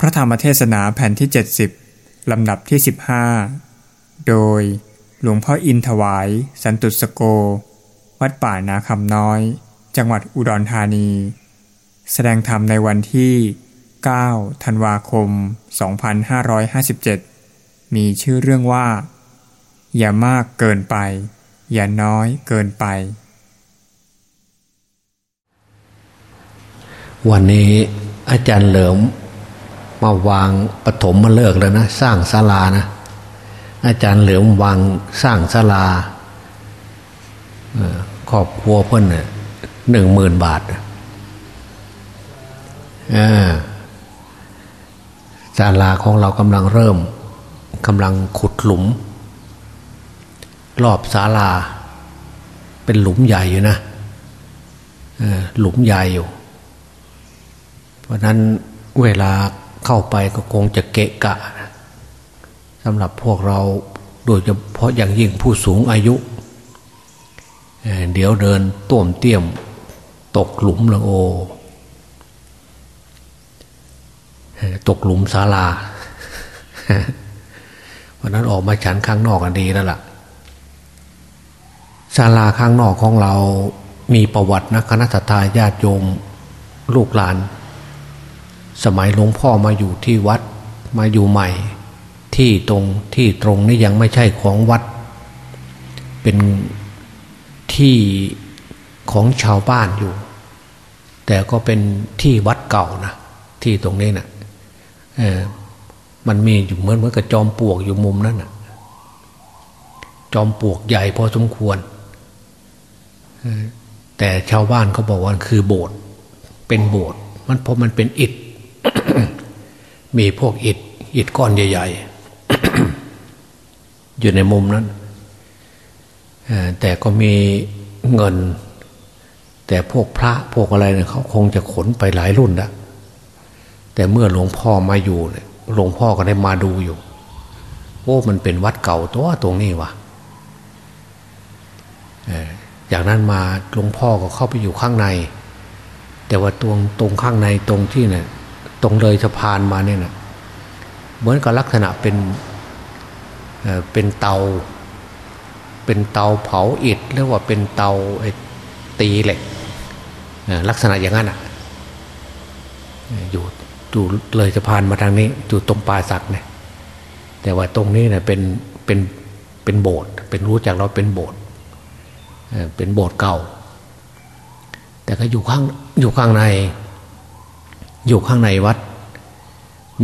พระธรรมเทศนาแผ่นที่ 70 ลำดับที่ 15 โดยหลวงพ่ออินถวาย สันตุสโก วัดป่านาคำน้อย จังหวัดอุดรธานี แสดงธรรมในวันที่ 9 ธันวาคม 2557 มีชื่อเรื่องว่า อย่ามากเกินไป อย่าน้อยเกินไป วันนี้อาจารย์เหลิม มาวางปฐมมาเลิกแล้วนะสร้างศาลานะ อาจารย์เหลิมวางสร้างศาลาครอบครัวเพื่อนหนึ่งหมื่นบาทศาลาของเรากำลังเริ่มกำลังขุดหลุม รอบศาลา เป็นหลุมใหญ่อยู่นะหลุมใหญ่อยู่ เพราะนั้นเวลา เข้าไปก็คงจะเกะกะสำหรับพวกเราโดยเฉพาะอย่างยิ่งผู้สูงอายุ เดี๋ยวเดินต้วมเตี้ยมตกหลุมละโอ ตกหลุมศาลาวันนั้นออกมาฉันข้างนอกกันดีแล้วล่ะศาลาข้างนอกของเรามีประวัตินะคณะทาญาติโยมลูกหลาน สมัยหลวงพ่อมาอยู่ที่วัดมาอยู่ใหม่ ที่ตรงที่ตรงนี้ยังไม่ใช่ของวัด เป็นที่ของชาวบ้านอยู่ แต่ก็เป็นที่วัดเก่านะที่ตรงนี้นะ่ะมันมีอยู่เหมือนเหมือนกับจอมปลวกอยู่มุมนั้นนะจอมปลวกใหญ่พอสมควรแต่ชาวบ้านเขาบอกว่าคือโบสถ์เป็นโบสถ์มันเพราะมันเป็นอิฐ มีพวกอิฐอิฐก้อนใหญ่ ๆ อยู่ในมุมนั้นแต่ก็มีเงิน แต่พวกพระพวกอะไรเนี่ยเขาคงจะขนไปหลายรุ่นล้วแต่เมื่อหลวงพ่อมาอยู่เนี่ยหลวงพ่อก็ได้มาดูอยู่โอ้มันเป็นวัดเก่าตัวตรงนี้วะอย่างนั้นมาหลวงพ่อก็เข้าไปอยู่ข้างใน แต่ว่าตรงตรงข้างในตรงที่เนี่ย ตรงเลยสะพานมาเนี่ยนะเหมือนกับลักษณะเป็นเป็นเตา เป็นเตาเผาอิฐหรือว่าเป็นเตาตีเหล็กลักษณะอย่างนั้นอะอยู่อยู่เลยสะพานมาทางนี้อยู่ตรงปลาสักเนี่ยแต่ว่าตรงนี้เนี่ยเป็นเป็นเป็นโบสถ์เป็นรู้จักเราเป็นโบสถ์เป็นโบสถ์เก่า แต่ก็อยู่ข้างอยู่ข้างใน อยู่ข้างในวัด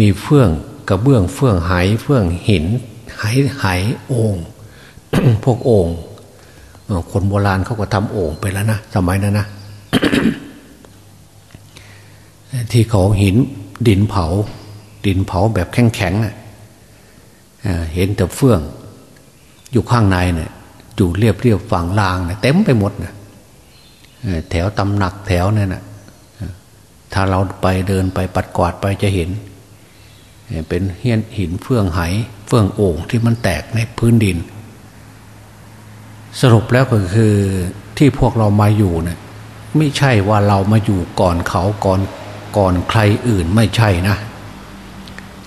มีเฟื่องกระเบื้องเฟื่องหายเฟื่องหินหายหายโอ่งพวกโอ่งคนโบราณเขาก็ทำโอ่งไปแล้วนะสมัยนั้นนะที่เขาหินดินเผา ดินเผาแบบแข็งแข็งเห็นแต่เฟื่อง อยู่ข้างในเนี่ยอยู่เรียบเรียบฝั่งลางเนี่ยเต็มไปหมดนะแถวตำหนักแถวเนี่ยนะ ถ้าเราไปเดินไปปัดกวาดไปจะเห็น เป็นเฮียนหินเฟื่องไหเฟื่องโอ่งที่มันแตกในพื้นดิน สรุปแล้วก็คือที่พวกเรามาอยู่เนี่ยไม่ใช่ว่าเรามาอยู่ก่อนเขาก่อนก่อนใครอื่นไม่ใช่นะ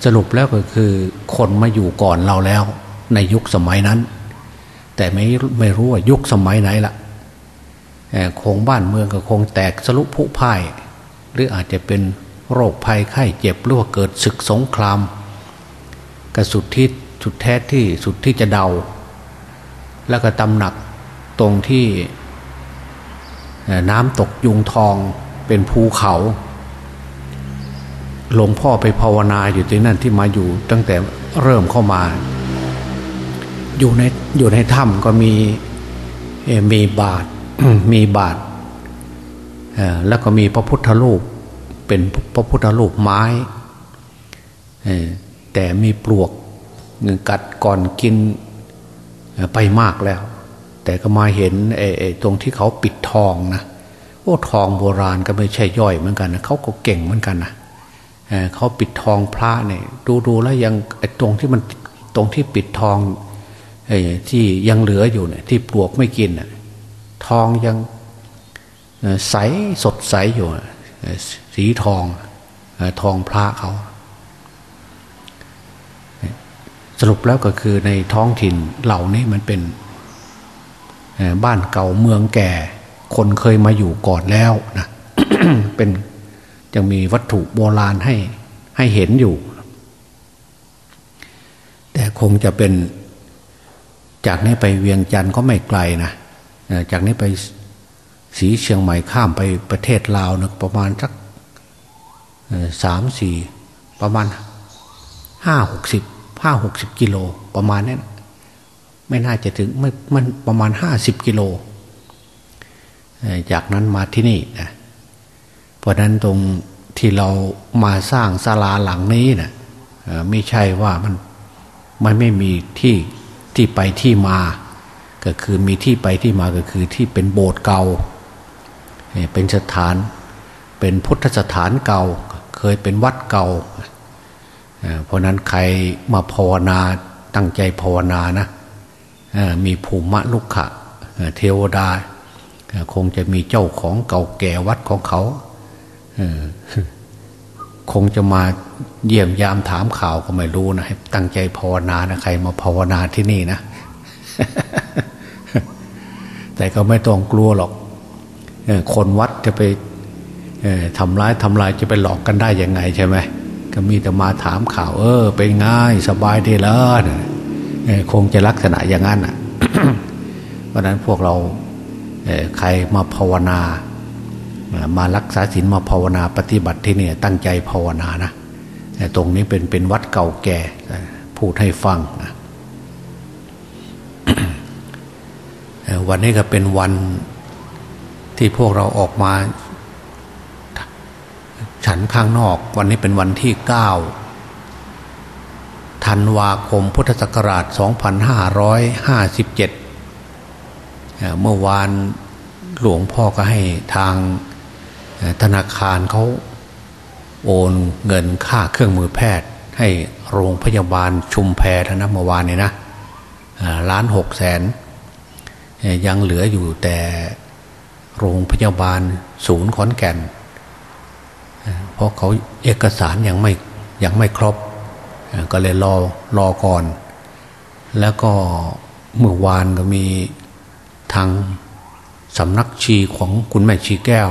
สรุปแล้วก็คือคนมาอยู่ก่อนเราแล้ว ในยุคสมัยนั้น แต่ไม่ไม่รู้ว่ายุคสมัยไหนละคงบ้านเมืองก็คงแตกสรุปผุพ่าย หรืออาจจะเป็นโรคภัยไข้เจ็บหรือว่าเกิดศึกสงครามกระสุดที่สุดแท้ที่สุดที่จะเดา แล้วก็ตำหนักตรงที่น้ำตกยุงทองเป็นภูเขาหลวงพ่อไปภาวนาอยู่ที่นั่นที่มาอยู่ตั้งแต่เริ่มเข้ามา อยู่ในอยู่ในถ้ำก็มีมีบาทมีบาท แล้วก็มีพระพุทธรูปเป็นพระพุทธรูปไม้แต่มีปลวกกัดก่อนกินไปมากแล้ว แต่ก็มาเห็นไอ้ตรงที่เขาปิดทองนะโอ้ทองโบราณก็ไม่ใช่ย่อยเหมือนกันนะเขาก็เก่งเหมือนกันนะเขาปิดทองพระเนี่ยดูดูแล้วยังไอ้ตรงที่มันตรงที่ปิดทองไอ้ที่ยังเหลืออยู่เนี่ยที่ปลวกไม่กินทองยัง ใสสดใสอยู่สีทองทองพระเขาสรุปแล้วก็คือในท้องถิ่นเหล่านี้มันเป็นบ้านเก่าเมืองแก่ คนเคยมาอยู่ก่อนแล้วนะเป็นยังมีวัตถุโบราณให้ให้เห็นอยู่ แต่คงจะเป็นจากนี้ไปเวียงจันทร์ก็ไม่ไกลนะจากนี้ไป สีเชียงใหม่ข้ามไปประเทศลาวนะประมาณสักสามสี่ประมาณห้าหกสิบห้าหกสิบกิโลประมาณนี้นไม่น่าจะถึงไม่มันประมาณห้าสิบกิโล จากนั้นมาที่นี่นะเพราะนั้นตรงที่เรามาสร้างศาลาหลังนี้นะไม่ใช่ว่ามันมันไม่มีที่ที่ไปที่มา ก็คือมีที่ไปที่มาก็คือที่เป็นโบสถ์เก่า เป็นสถาน เป็นพุทธสถานเก่า เคยเป็นวัดเก่า เพราะนั้นใครมาภาวนาตั้งใจภาวนานะมีภูมิลุกขะเทวดา คงจะมีเจ้าของเก่าแก่วัดของเขาคงจะมาเยี่ยมยามถามข่าวก็ไม่รู้นะให้ตั้งใจภาวนานะใครมาภาวนาที่นี่นะ แต่ก็ไม่ต้องกลัวหรอก คนวัดจะไปทำร้ายทำลายจะไปหลอกกันได้ยังไงใช่ไหมก็มีแต่มาถามข่าวเออ เป็นง่ายสบายดีแล้วคงจะลักษณะอย่างนั้นอะเพราะนั้นพวกเราใครมาภาวนา มารักษาศีลมาภาวนาปฏิบัติที่นี่ตั้งใจภาวนานะตรงนี้เป็นเป็นวัดเก่าแก่พูดให้ฟังนะวันนี้ก็เป็นวัน ที่พวกเราออกมา ฉันข้างนอกวันนี้เป็นวันที่เก้าธันวาคมพุทธศักราช 2557 เมื่อวานหลวงพ่อก็ให้ทางธนาคารเขาโอนเงินค่าเครื่องมือแพทย์ ให้โรงพยาบาลชุมแพรนะเมื่อวานเนี้นะล้านหกแสนยังเหลืออยู่แต่ โรงพยาบาลศูนย์ขอนแก่น เพราะเขาเอกสารยังไม่ยังไม่ครบ ก็เลยรอรอก่อน แล้วก็เมื่อวานก็มีทางสำนักชีของคุณแม่ชีแก้ว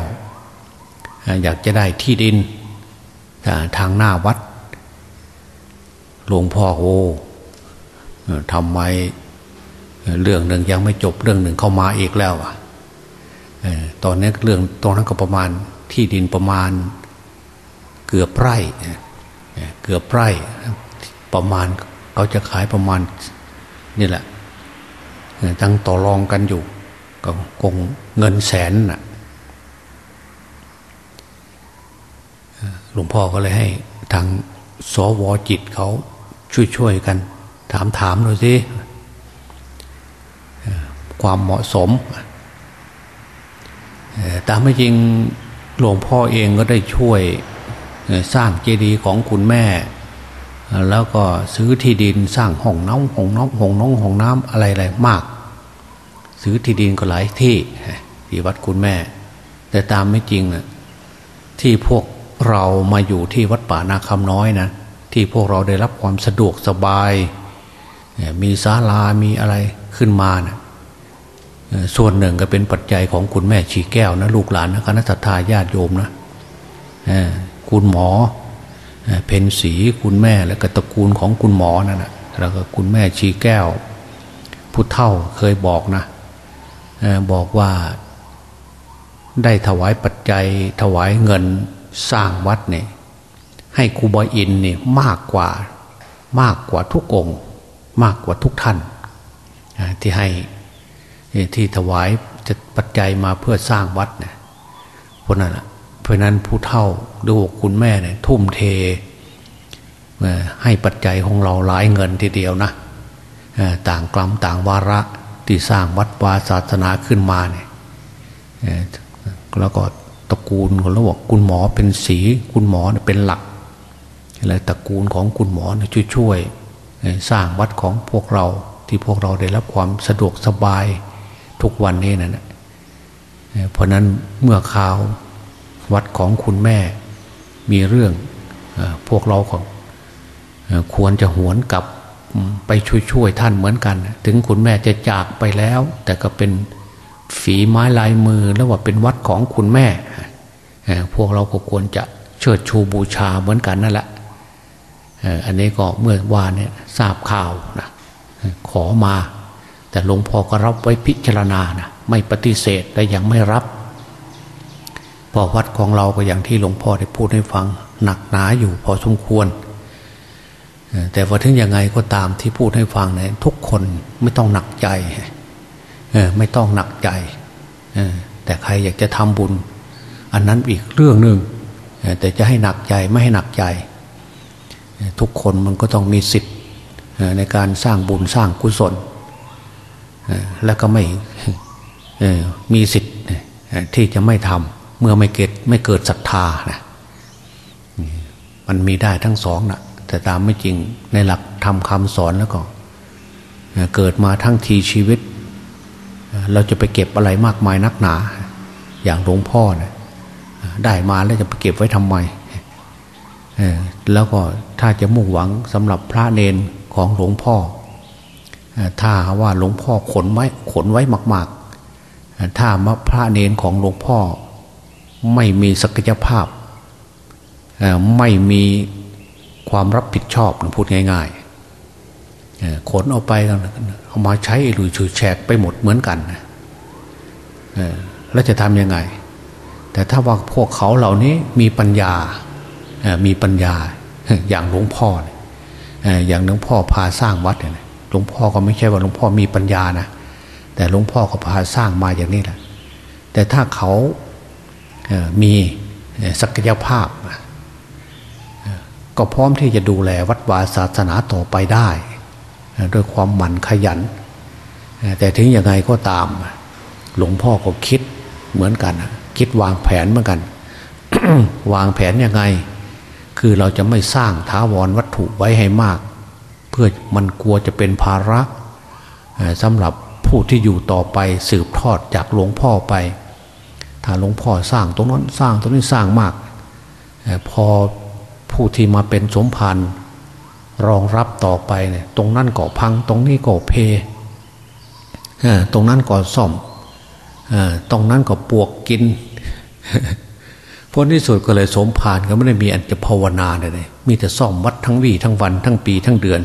อยากจะได้ที่ดินทางหน้าวัด หลวงพ่อโอ้ทำไมเรื่องหนึ่งยังไม่จบเรื่องหนึ่งเข้ามาอีกแล้วอะ ตอนนี้เรื่องตรงนั้นก็ประมาณที่ดินประมาณ เกือบไร่เกือบไร่ประมาณเขาจะขายประมาณนี่แหละตั้งต่อรองกันอยู่ก็คงเงินแสนน่ะหลวงพ่อก็เลยให้ทางสวจิตเขาช่วยๆกัน ถามถามหน่อยสิความเหมาะสม แต่ไม่จริงหลวงพ่อเองก็ได้ช่วยสร้างเจดีย์ของคุณแม่ แล้วก็ซื้อที่ดินสร้างห้องน้องห้องน้องห้องน้องห้องน้ำอะไรอะไรมาก ซื้อที่ดินก็หลายที่ที่วัดคุณแม่ แต่ตามไม่จริงนะที่พวกเรามาอยู่ที่วัดป่านาคำน้อยนะที่พวกเราได้รับความสะดวกสบาย มีศาลามีอะไรขึ้นมานะ ส่วนหนึ่งก็เป็นปัจจัยของคุณแม่ชีแก้วนะลูกหลานนะคณะทาญาติโยมนะคุณหมอเพนสีคุณแม่และก็ตระกูลของคุณหมอนั่นนะแล้วก็คุณแม่ชีแก้วผู้เท่าเคยบอกนะบอกว่าได้ถวายปัจจัยถวายเงินสร้างวัดเนี่ยให้ครูบอยอินเนี่ยมากกว่ามากกว่าทุกองค์ มากกว่าทุกท่านที่ให้ ที่ถวายจะปัจจัยมาเพื่อสร้างวัดเนี่ยเพราะนั้นเพราะนั้นผู้เท่าดูคุณแม่เนี่ยทุ่มเทให้ปัจจัยของเราหลายเงินทีเดียวนะต่างกลัมต่างวาระที่สร้างวัดวาศาสนาขึ้นมาเนี่ยแล้วก็ตระกูลของเราบอกคุณหมอเป็นสีคุณหมอเป็นหลักอะไรตระกูลของคุณหมอช่วยช่วยสร้างวัดของพวกเราที่พวกเราได้รับความสะดวกสบาย ทุกวันนี้นะ่ะเพราะนั้นเมื่อข่าววัดของคุณแม่มีเรื่องพวกเราของควรจะหวนกลับไปช่วยๆท่านเหมือนกัน ถึงคุณแม่จะจากไปแล้ว แต่ก็เป็นฝีไม้ลายมือแล้วว่าเป็นวัดของคุณแม่ พวกเราก็ควรจะเชิดชูบูชาเหมือนกันนั่นแหละอันนี้ก็เมื่อวานเนี่ยทราบข่าวนะขอมา แต่หลวงพ่อก็รับไว้พิจารณานะไม่ปฏิเสธแต่ยังไม่รับพอวัดของเราก็อย่างที่หลวงพ่อได้พูดให้ฟังหนักหนาอยู่พอสมควร แต่ว่าถึงยังไงก็ตามที่พูดให้ฟังเนี่ยทุกคนไม่ต้องหนักใจไม่ต้องหนักใจแต่ใครอยากจะทำบุญ อันนั้นอีกเรื่องหนึ่งแต่จะให้หนักใจไม่ให้หนักใจ ทุกคนมันก็ต้องมีสิทธิ์ในการสร้างบุญสร้างกุศล แล้วก็ไม่มีสิทธิ์ที่จะไม่ทำเมื่อไม่เกิดไม่เกิดศรัทธานะมันมีได้ทั้งสองนะแต่ตามไม่จริงในหลักทำคำสอนแล้วก็ เกิดมาทั้งทีชีวิต เราจะไปเก็บอะไรมากมายนักหนา อย่างหลวงพ่อนี่ยได้มาแล้วจะไปเก็บไว้ทำไมแล้วก็ถ้าจะมุ่งหวังสำหรับพระเนนของหลวงพ่อ ถ้าว่าหลวงพ่อขนไว้ขนไว้มาก ๆ ถ้าพระเนนของหลวงพ่อไม่มีศักยภาพ ไม่มีความรับผิดชอบพูดง่าย ๆ ขนเอาไปเอามาใช้หรือฉยแฉกไปหมดเหมือนกันแล้วจะทำยังไง แต่ถ้าว่าพวกเขาเหล่านี้มีปัญญา มีปัญญาอย่างหลวงพ่อ อย่างหลวงพ่อพาสร้างวัดเนี่ย ลวงพ่อก็ไม่ใช่ว่าหลวงพ่อมีปัญญานะแต่หลวงพ่อก็พาสร้างมาอย่างนี้แหละแต่ถ้าเขามีศักยภาพ ก็พร้อมที่จะดูแลวัดวาศาสนาต่อไปได้ด้วยความหมั่นขยัน แต่ถึงยังไงก็ตาม หลวงพ่อก็คิดเหมือนกัน คิดวางแผนเหมือนกัน วางแผนยังไง คือเราจะไม่สร้างท้าวรวัตถุไว้ให้มาก พื่อมันกลัวจะเป็นภาระสำหรับผู้ที่อยู่ต่อไปสืบทอดจากหลวงพ่อไป ถ้าหลวงพ่อสร้างตรงนั้นสร้างตรงนี้สร้างมาก พอผู้ที่มาเป็นสมภารรองรับต่อไปเนี่ยตรงนั้นก็พังตรงนี้ก็เพตรงนั้นก็ซ่อมตรงนั้นก็ปวกกินผลที่สุดก็เลยสมภารก็ไม่ได้มีอันจะภาวนาเลย มีแต่ซ่อมวัดทั้งวี่ทั้งวันทั้งปีทั้งเดือน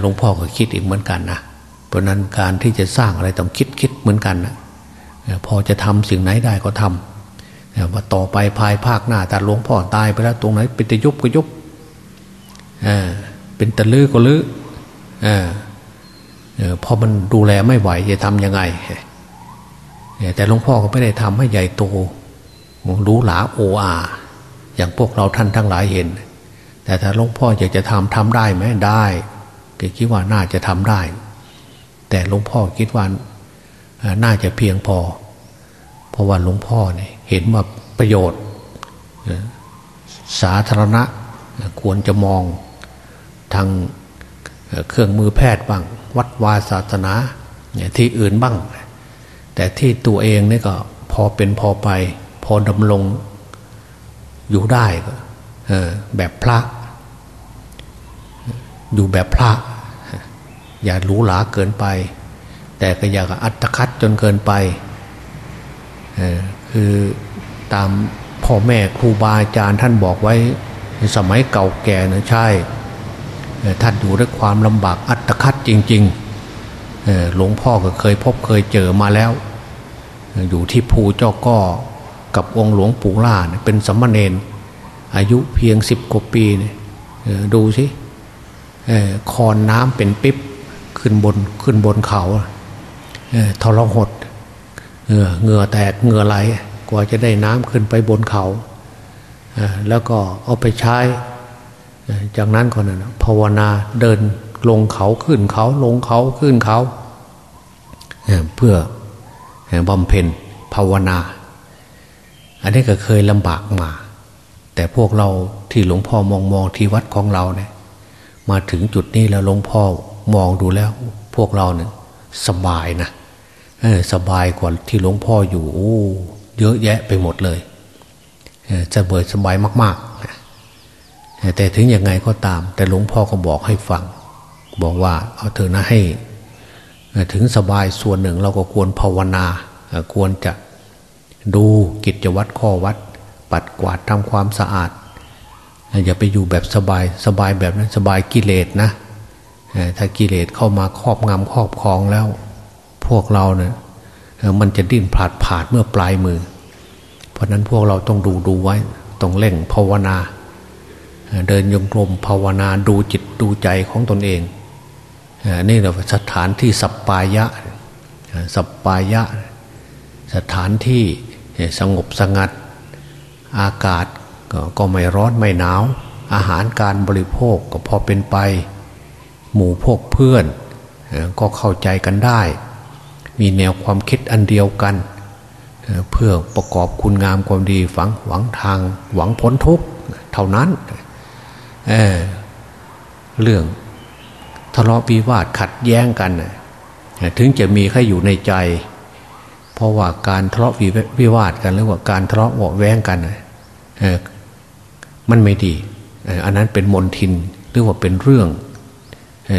หลวงพ่อก็คิดอีกเหมือนกันนะเพราะนั้นการที่จะสร้างอะไรต้องคิดคิดเหมือนกันนะพอจะทำสิ่งไหนได้ก็ทำว่าต่อไปภายภาคหน้าแต่หลวงพ่อตายไปแล้วตรงไหนเป็นตะยุบก็ยุบเป็นตะลือก็ลือพอมันดูแลไม่ไหวจะทำยังไง แต่หลวงพ่อก็ไม่ได้ทำให้ใหญ่โตรู้หลาโออาอย่างพวกเราท่านทั้งหลายเห็น แต่ถ้าหลวงพ่ออยากจะทำทำได้ไหมได้ ก็คิดว่าน่าจะทำได้ แต่หลวงพ่อคิดว่าน่าจะเพียงพอ เพราะว่าหลวงพ่อเนี่ยเห็นว่าประโยชน์ สาธารณะควรจะมองทางเครื่องมือแพทย์บ้าง วัดวาศาสนาที่อื่นบ้าง แต่ที่ตัวเองนี่ก็พอเป็นพอไป พอดำรงอยู่ได้แบบพระ อยู่แบบพระ อย่าหรูหราเกินไป แต่ก็อย่าอัตคัดจนเกินไปคือตามพ่อแม่ครูบาอาจารย์ท่านบอกไว้ในสมัยเก่าแก่นะใช่ท่านอยู่ด้วยความลำบากอัตคัดจริงๆหลวงพ่อก็เคยพบเคยเจอมาแล้ว อยู่ที่ภูเจ้าก้อกับองค์หลวงปู่ล่าเป็นสัมมาเนนอายุเพียงสิบกว่าปีดูสิ คอนน้ำเป็นปิ๊บขึ้นบนขึ้นบนเขาทรหดเหงื่อแตกเหงื่อไหลกว่าจะได้น้ำขึ้นไปบนเขาแล้วก็เอาไปใช้ จากนั้นก็นะภาวนาเดินลงเขาขึ้นเขาลงเขาขึ้นเขาเพื่อบำเพ็ญภาวนา อันนี้ก็เคยลำบากมา แต่พวกเราที่หลวงพ่อมองมองที่วัดของเราเนี่ย มาถึงจุดนี้แล้วหลวงพ่อมองดูแล้ว พวกเราเนี่ยสบายนะสบายกว่าที่หลวงพ่ออยู่เยอะแยะไปหมดเลยจะเบิดสบายมากๆแต่ถึงยังไงก็ตาม แต่หลวงพ่อก็บอกให้ฟัง บอกว่าเอาเถอะนะให้ถึงสบายส่วนหนึ่งเราก็ควรภาวนา ควรจะดูกิจวัตรข้อวัด ปัดกวาดทำความสะอาด อย่าไปอยู่แบบสบายสบายแบบนั้นสบายกิเลสนะถ้ากิเลสเข้ามาครอบงำครอบครองแล้ว พวกเราเนี่ยมันจะดิ้นผาดผาดเมื่อปลายมือ เพราะนั้นพวกเราต้องดูดูไว้ต้องเล่งภาวนา เดินยงกลมภาวนาดูจิตดูใจของตนเองนี่เราสถานที่สัปปายะสัปปายะ สถานที่สงบสงัด อากาศ ก็ไม่ร้อนไม่หนาว อาหารการบริโภคก็พอเป็นไป หมู่พวกเพื่อน ก็เข้าใจกันได้ มีแนวความคิดอันเดียวกัน เพื่อประกอบคุณงามความดีฝังหวังทางหวังพ้นทุกข์เท่านั้นเเรื่องทะเลาะวิวาทขัดแย้งกัน ถึงจะมีแค่อยู่ในใจ เพราะว่าการทะเลาะวิวาทกันหรือว่าการทะเลาะวอแว้งกัน มันไม่ดี อันนั้นเป็นมนทินหรือว่าเป็นเรื่อง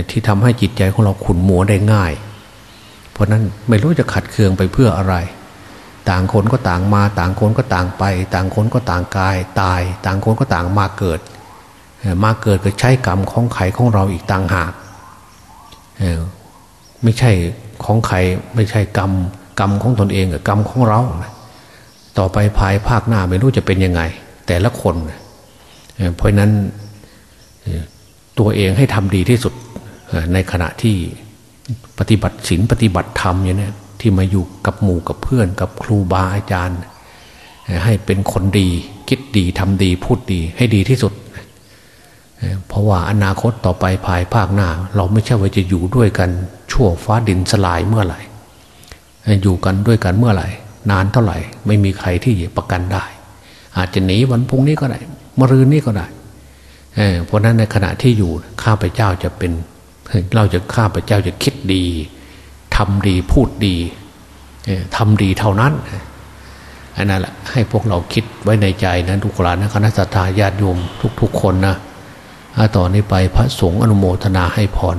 ที่ทำให้จิตใจของเราขุนมัวได้ง่าย เพราะนั้นไม่รู้จะขัดเคืองไปเพื่ออะไร ต่างคนก็ต่างมา ต่างคนก็ต่างไป ต่างคนก็ต่างกาย ตาย ต่างคนก็ต่างมาเกิด มาเกิดก็ใช้กรรมของไขของเราอีกต่างหากไม่ใช่ของใครไม่ใช่กรรมกรรมของตนเองกรรมของเรา ต่อไปภายภาคหน้าไม่รู้จะเป็นยังไง แต่ละคน เพราะนั้นตัวเองให้ทำดีที่สุดในขณะที่ปฏิบัติศีลปฏิบัติธรรมอย่างนี้ที่มาอยู่กับหมู่กับเพื่อนกับครูบาอาจารย์ ให้เป็นคนดีคิดดีทำดีพูดดีให้ดีที่สุด เพราะว่าอนาคตต่อไปภายภาคหน้า เราไม่ใช่ว่าจะอยู่ด้วยกันชั่วฟ้าดินสลายเมื่อไหร่ อยู่กันด้วยกันเมื่อไหร่ นานเท่าไหร่ ไม่มีใครที่ประกันได้ อาจจะหนีวันพุ่งนี้ก็ได้มรืนนี้ก็ได้เพราะนั้นในขณะที่อยู่ข้าพเจ้าจะเป็น เราจะข้าพเจ้าจะคิดดีทำดีพูดดีทำดีเท่านั้นอันนั้นแหละให้พวกเราคิดไว้ในใจนะทุกคนนะคณะสัตยาญาติโยมทุก ๆ คนนะต่อนนี้ไปพระสงฆ์อนุโมทนาให้พร